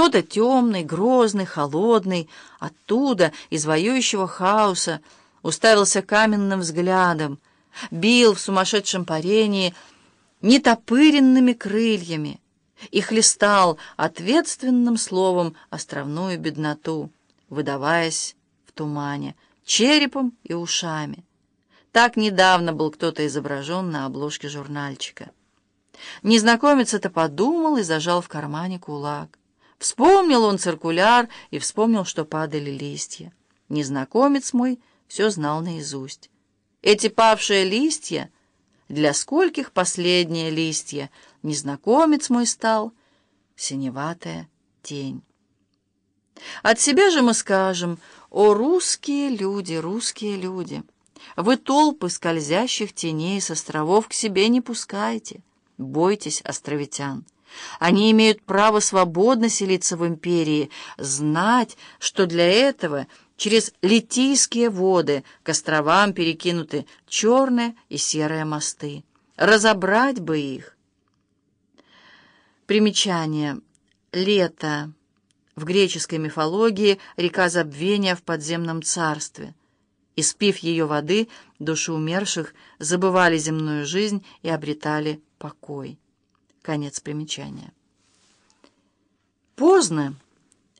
Кто-то темный, грозный, холодный, оттуда, из воюющего хаоса, уставился каменным взглядом, бил в сумасшедшем парении нетопыренными крыльями и хлестал ответственным словом островную бедноту, выдаваясь в тумане, черепом и ушами. Так недавно был кто-то изображен на обложке журнальчика. Незнакомец это подумал и зажал в кармане кулак. Вспомнил он циркуляр и вспомнил, что падали листья. Незнакомец мой все знал наизусть. Эти павшие листья, для скольких последние листья, незнакомец мой стал, синеватая тень. От себя же мы скажем, о, русские люди, русские люди, вы толпы скользящих теней с островов к себе не пускайте, бойтесь островитян. Они имеют право свободно селиться в империи, знать, что для этого через Литийские воды к островам перекинуты черные и серые мосты. Разобрать бы их. Примечание. Лето. В греческой мифологии река забвения в подземном царстве. Испив ее воды, души умерших забывали земную жизнь и обретали покой. Конец примечания. Поздно.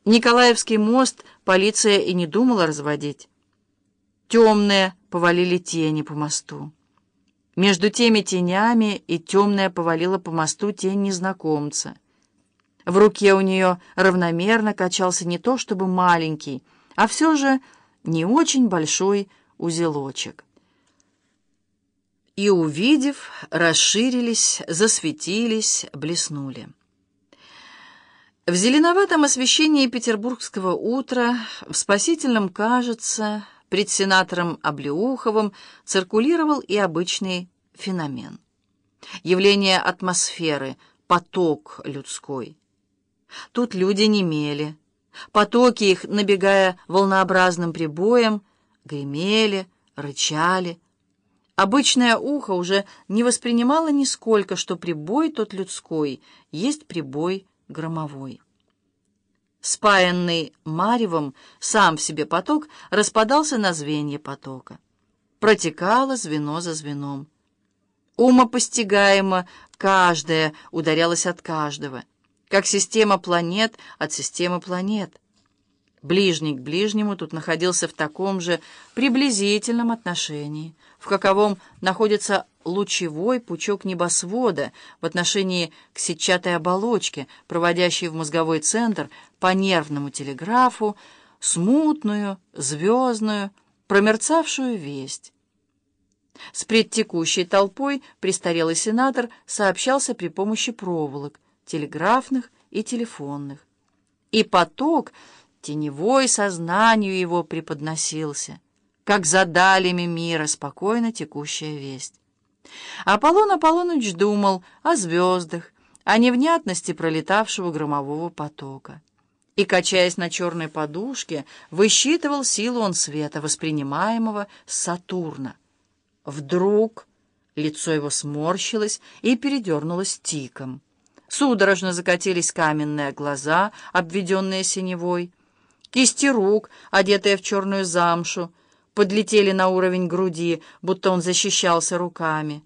Николаевский мост полиция и не думала разводить. Темные повалили тени по мосту. Между теми тенями и темная повалила по мосту тень незнакомца. В руке у нее равномерно качался не то чтобы маленький, а все же не очень большой узелочек и, увидев, расширились, засветились, блеснули. В зеленоватом освещении петербургского утра, в спасительном, кажется, пред сенатором Облеуховым циркулировал и обычный феномен. Явление атмосферы, поток людской. Тут люди немели. Потоки их, набегая волнообразным прибоем, гремели, рычали, Обычное ухо уже не воспринимало нисколько, что прибой тот людской есть прибой громовой. Спаянный маревом сам в себе поток распадался на звенья потока. Протекало звено за звеном. Умопостигаемо каждое ударялось от каждого, как система планет от системы планет. Ближний к ближнему тут находился в таком же приблизительном отношении, в каковом находится лучевой пучок небосвода в отношении к сетчатой оболочке, проводящей в мозговой центр по нервному телеграфу смутную, звездную, промерцавшую весть. С предтекущей толпой престарелый сенатор сообщался при помощи проволок, телеграфных и телефонных. И поток — теневой сознанию его преподносился, как за далями мира спокойно текущая весть. Аполлон Аполлоныч думал о звездах, о невнятности пролетавшего громового потока. И, качаясь на черной подушке, высчитывал силу он света, воспринимаемого с Сатурна. Вдруг лицо его сморщилось и передернулось тиком. Судорожно закатились каменные глаза, обведенные синевой, Кисти рук, одетые в черную замшу, подлетели на уровень груди, будто он защищался руками.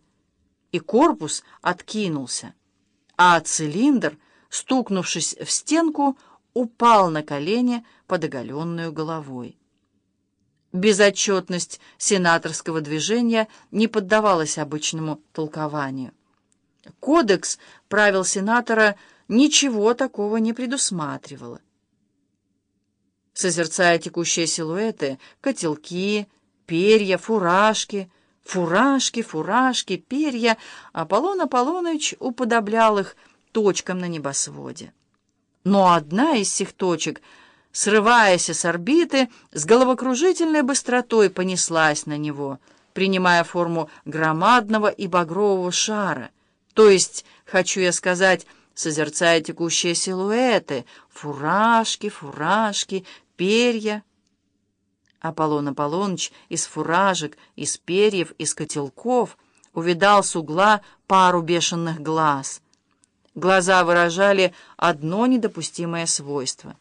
И корпус откинулся, а цилиндр, стукнувшись в стенку, упал на колени под оголенную головой. Безотчетность сенаторского движения не поддавалась обычному толкованию. Кодекс правил сенатора ничего такого не предусматривало созерцая текущие силуэты, котелки, перья, фуражки, фуражки, фуражки, перья, Аполлон Аполлоныч уподоблял их точкам на небосводе. Но одна из сих точек, срываясь с орбиты, с головокружительной быстротой понеслась на него, принимая форму громадного и багрового шара, то есть, хочу я сказать, созерцая текущие силуэты, фуражки, фуражки, перья. Аполлон Аполлоныч из фуражек, из перьев, из котелков увидал с угла пару бешеных глаз. Глаза выражали одно недопустимое свойство —